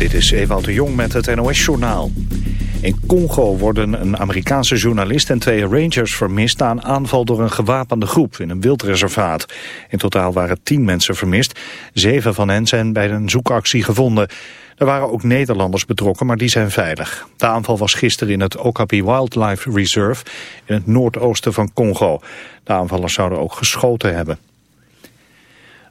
Dit is Ewout de Jong met het NOS-journaal. In Congo worden een Amerikaanse journalist en twee rangers vermist... na een aanval door een gewapende groep in een wildreservaat. In totaal waren tien mensen vermist. Zeven van hen zijn bij een zoekactie gevonden. Er waren ook Nederlanders betrokken, maar die zijn veilig. De aanval was gisteren in het Okapi Wildlife Reserve... in het noordoosten van Congo. De aanvallers zouden ook geschoten hebben.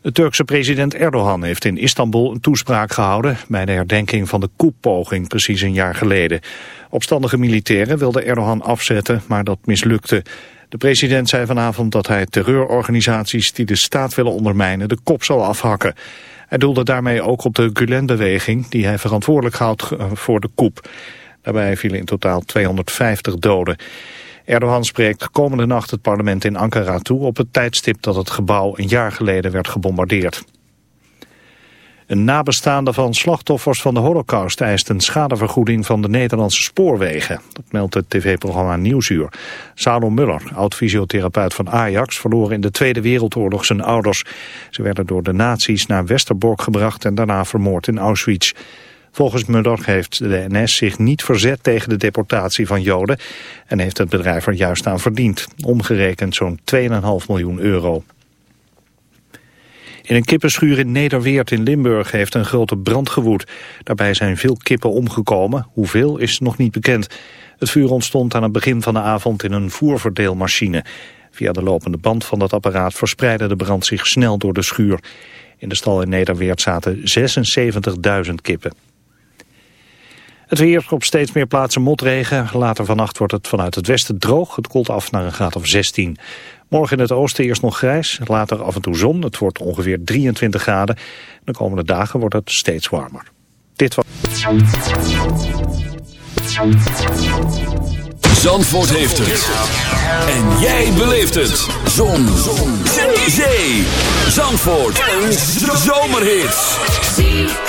De Turkse president Erdogan heeft in Istanbul een toespraak gehouden... bij de herdenking van de koepoging precies een jaar geleden. Opstandige militairen wilden Erdogan afzetten, maar dat mislukte. De president zei vanavond dat hij terreurorganisaties die de staat willen ondermijnen... de kop zal afhakken. Hij doelde daarmee ook op de Gulen-beweging... die hij verantwoordelijk houdt eh, voor de koep. Daarbij vielen in totaal 250 doden. Erdogan spreekt komende nacht het parlement in Ankara toe... op het tijdstip dat het gebouw een jaar geleden werd gebombardeerd. Een nabestaande van slachtoffers van de holocaust eist een schadevergoeding van de Nederlandse spoorwegen. Dat meldt het tv-programma Nieuwsuur. Salo Muller, oud-fysiotherapeut van Ajax, verloor in de Tweede Wereldoorlog zijn ouders. Ze werden door de nazi's naar Westerbork gebracht en daarna vermoord in Auschwitz. Volgens Muller heeft de NS zich niet verzet tegen de deportatie van Joden en heeft het bedrijf er juist aan verdiend. Omgerekend zo'n 2,5 miljoen euro. In een kippenschuur in Nederweert in Limburg heeft een grote brand gewoed. Daarbij zijn veel kippen omgekomen. Hoeveel is nog niet bekend. Het vuur ontstond aan het begin van de avond in een voerverdeelmachine. Via de lopende band van dat apparaat verspreidde de brand zich snel door de schuur. In de stal in Nederweert zaten 76.000 kippen. Het weer op steeds meer plaatsen motregen. Later vannacht wordt het vanuit het westen droog. Het koelt af naar een graad of 16. Morgen in het oosten eerst nog grijs, later af en toe zon. Het wordt ongeveer 23 graden. De komende dagen wordt het steeds warmer. Dit was... Zandvoort heeft het. En jij beleeft het. Zon. zon. Zee. Zandvoort. Een zomerhit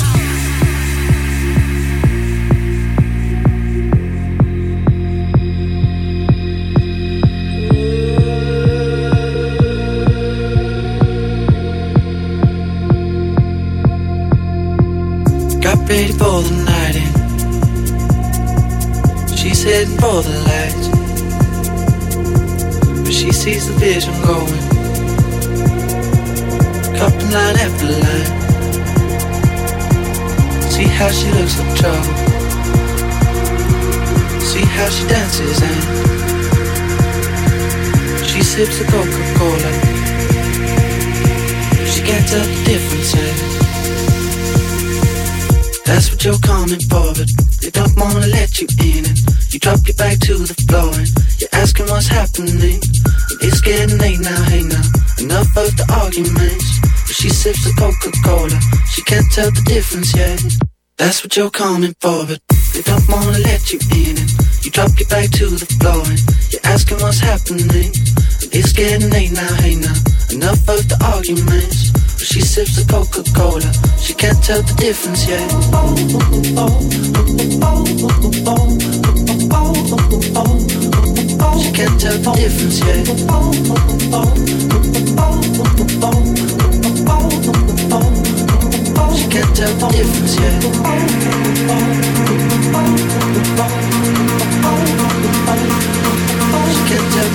Ready for the night in. She's heading for the lights. But she sees the vision going. Cupping line after line. See how she looks like trouble. See how she dances and she sips the Coca-Cola. That's what you're coming for, but they don't wanna let you in. And you drop your back to the floor and you're asking what's happening. It's getting late now, hey now. Enough of the arguments. But she sips the Coca-Cola, she can't tell the difference yet. That's what you're coming for, but they don't wanna let you in. And you drop your back to the floor and you're asking what's happening. It's getting late now, hey now. Enough of the arguments. But she sips the Coca-Cola, she can't tell the difference yet. She can't tell the difference yet. She can't tell the difference yet.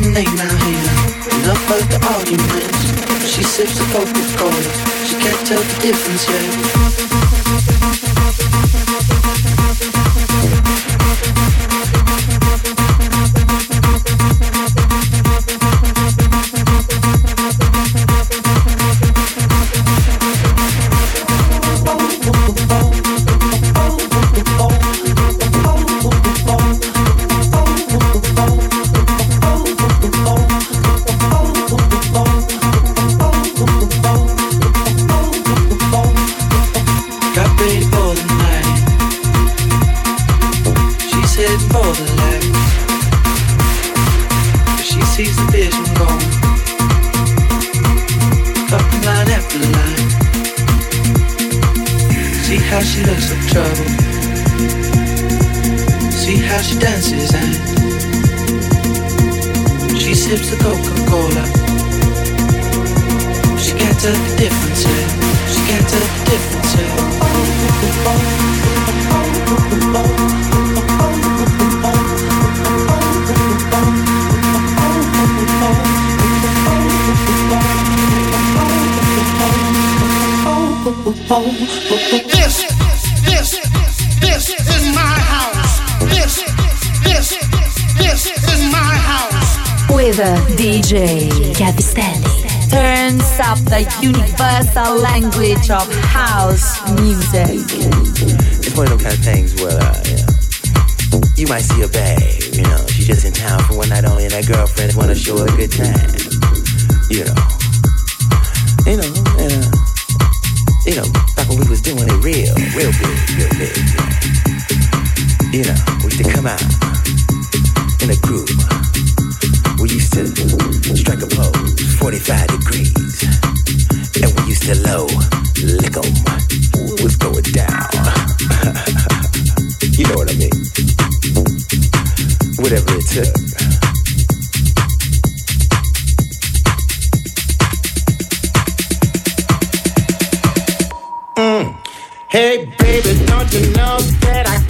name out here. Enough of the arguments. She sips the Coca-Cola. She can't tell the difference yet. Hey, baby, don't you know that I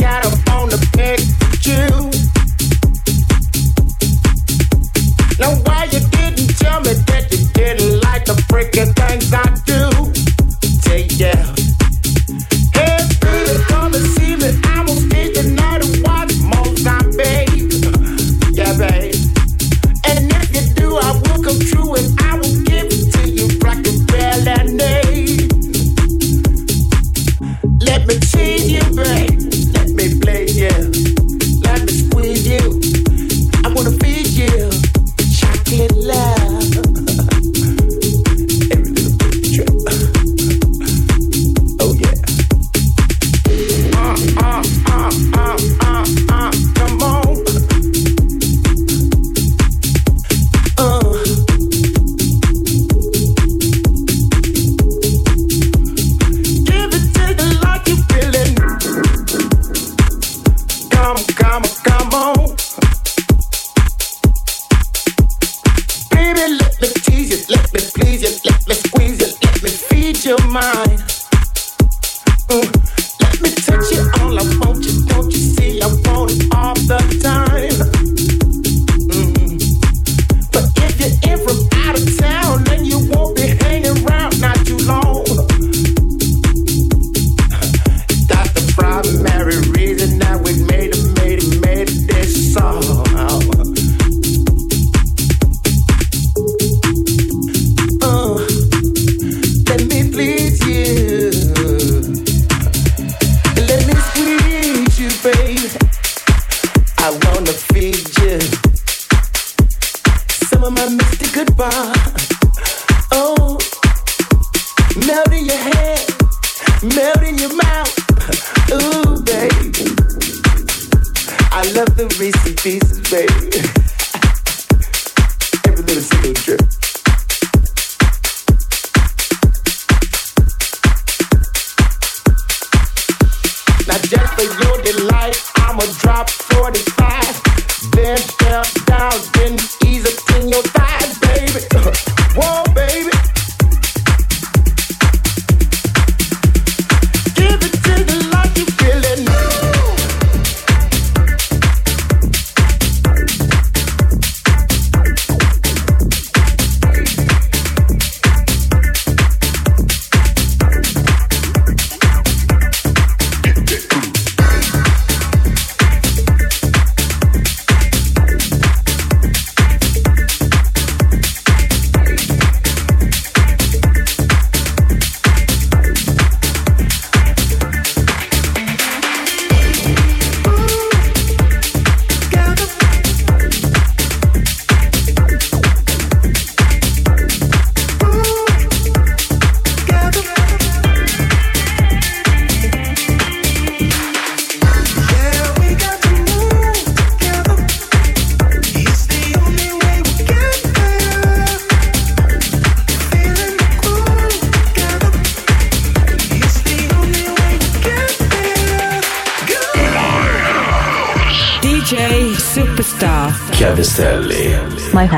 Hey.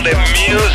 On the music.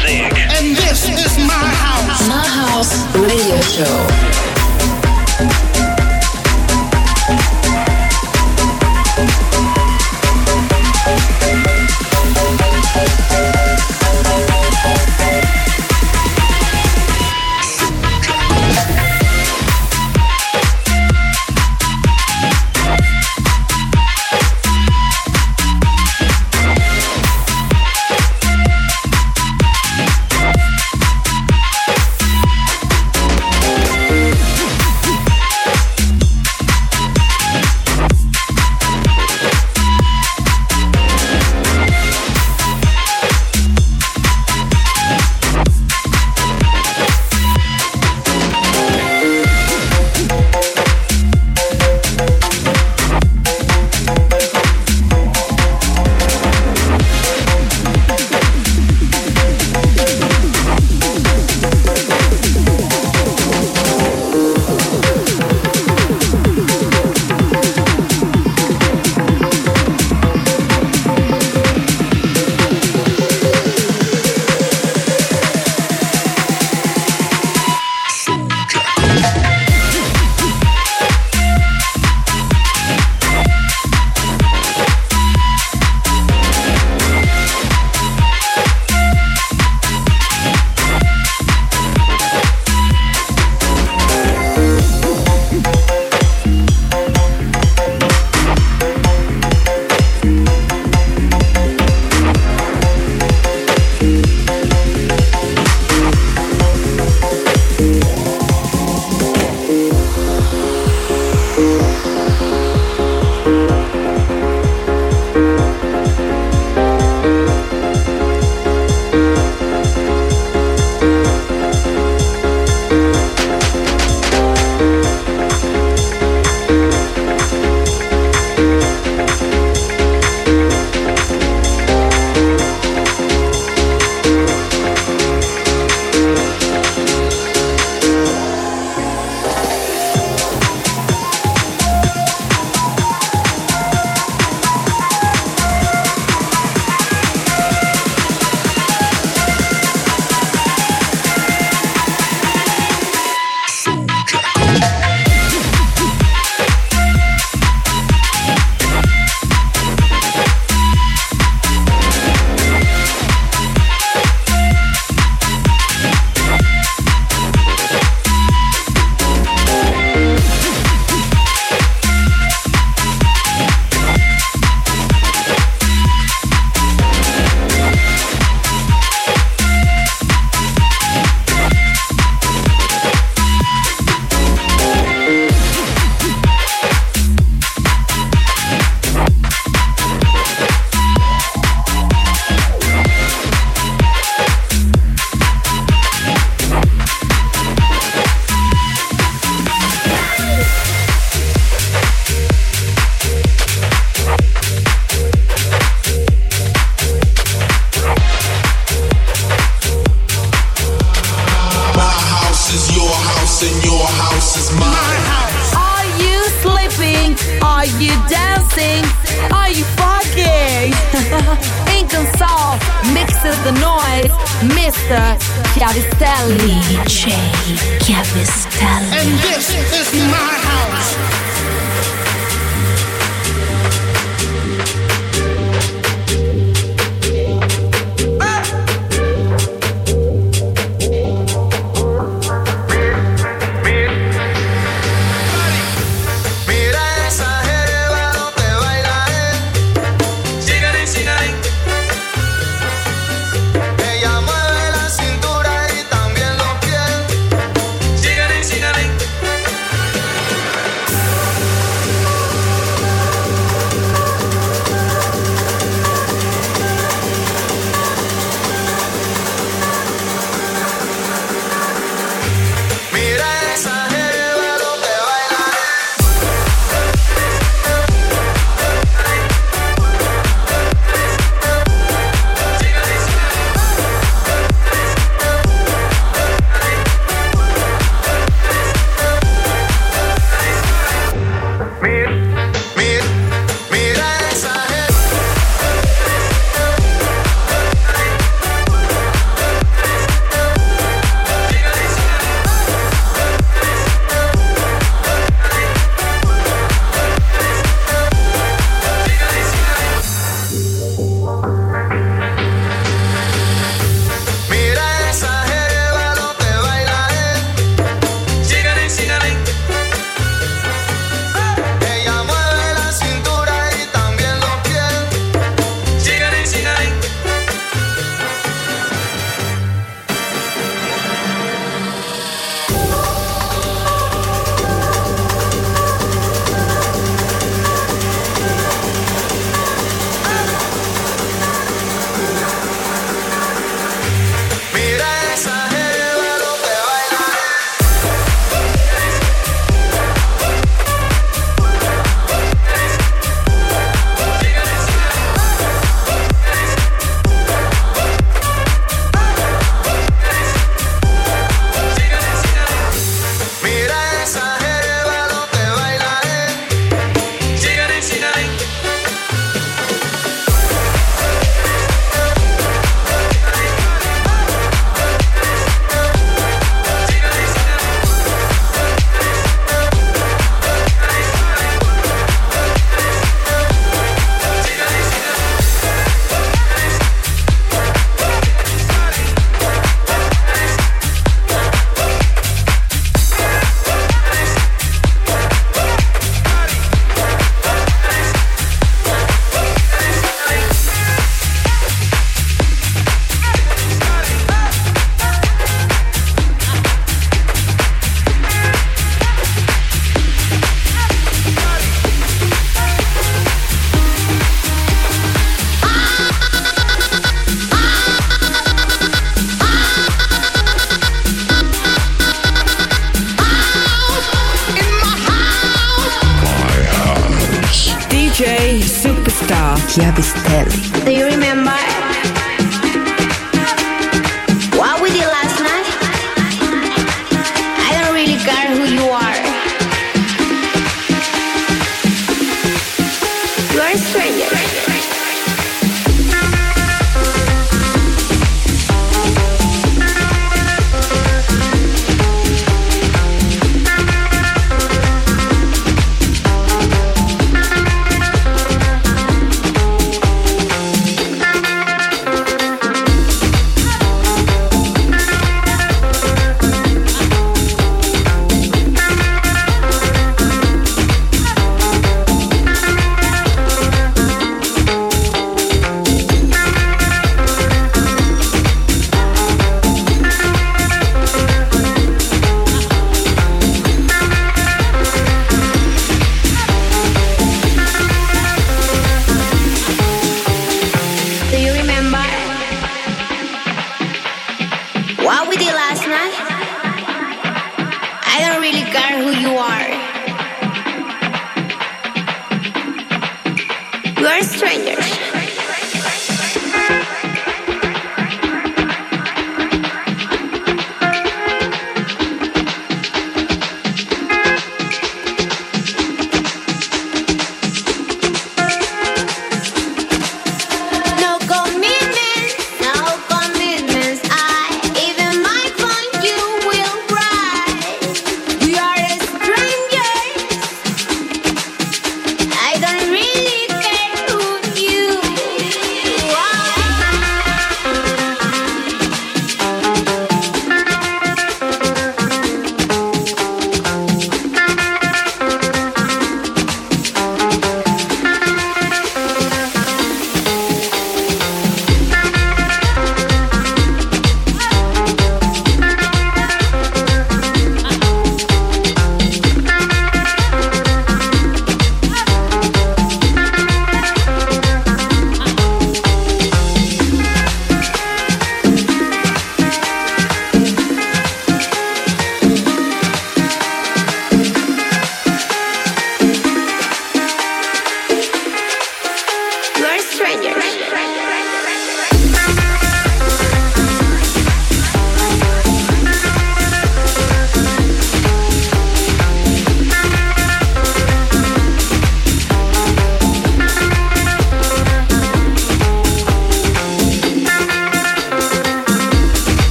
DJ Superstar Chiavistelli. Do you remember?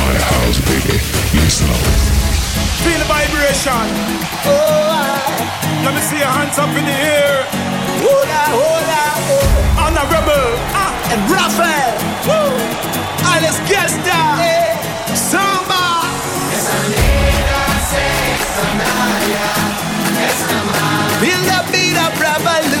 My house, baby. Feel the vibration. Oh, I. Let me see your hands up in the air. Hola, hola, oh. Honorable. Ah, and Raphael. Woo. Let's get down. Samba. Feel the beat of Feel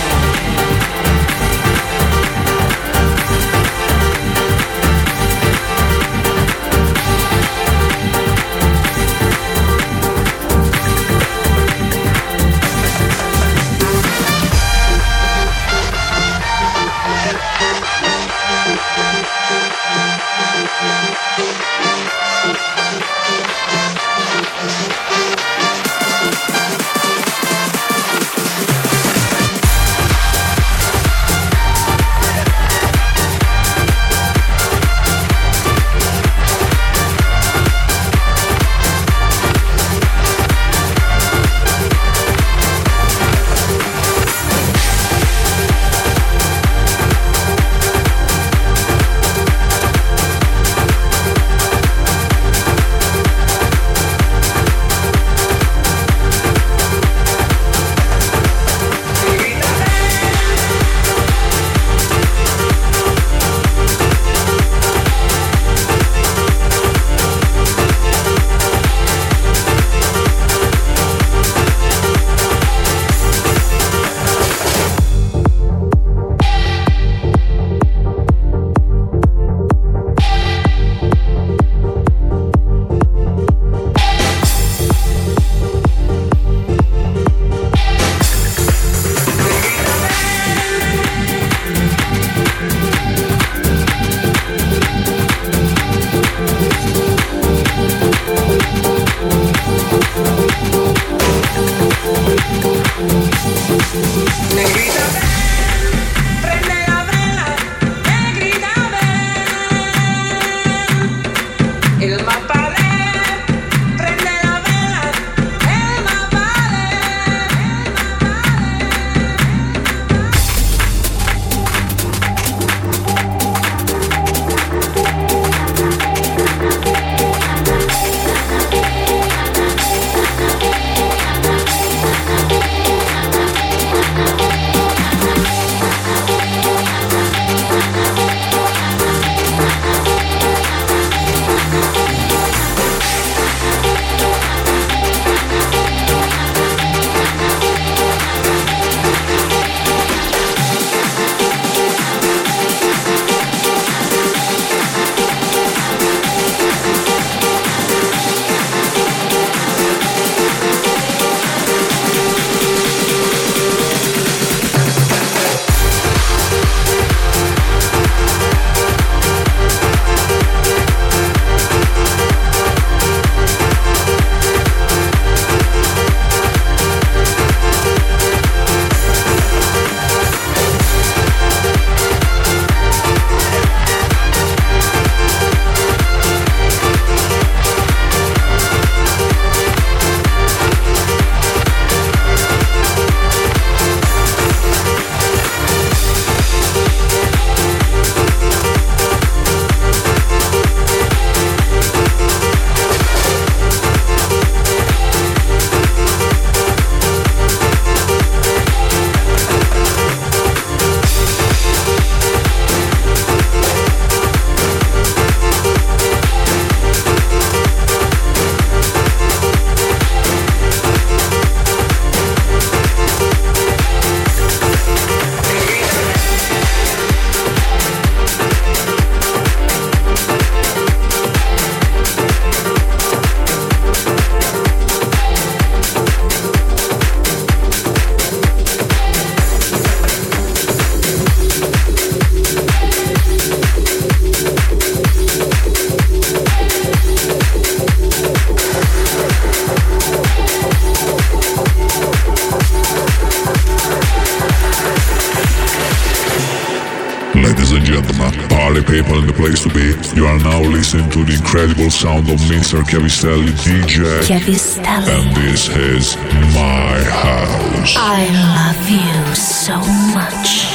Sound of Mr. Chiavistelli DJ. Chiavistelli. And this is my house. I love you so much.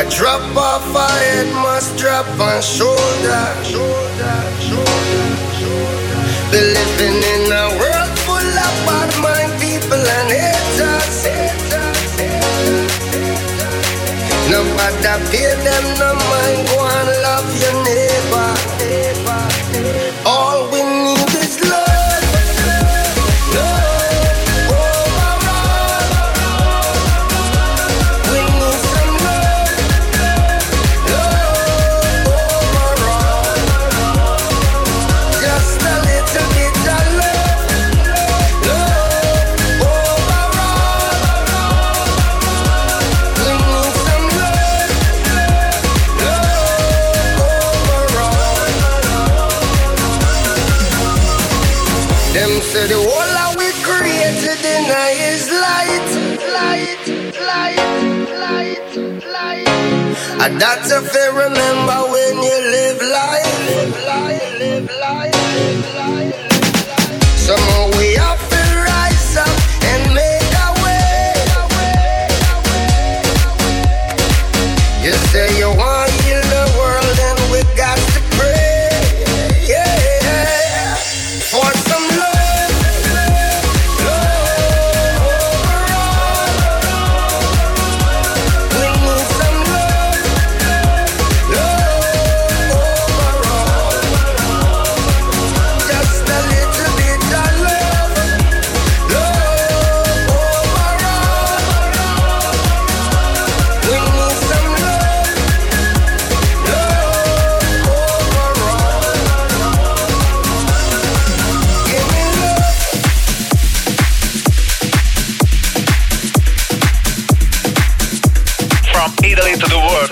Why drop off a head must drop on shoulder. We're living in a world full of bad mind people and haters. Nobody pay them no mind. Go and love your neighbor. That's if you remember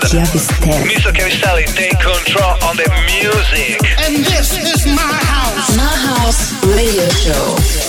Chiavistelli. Mr. Chiavistelli, take control on the music. And this is my house. My House Radio Show.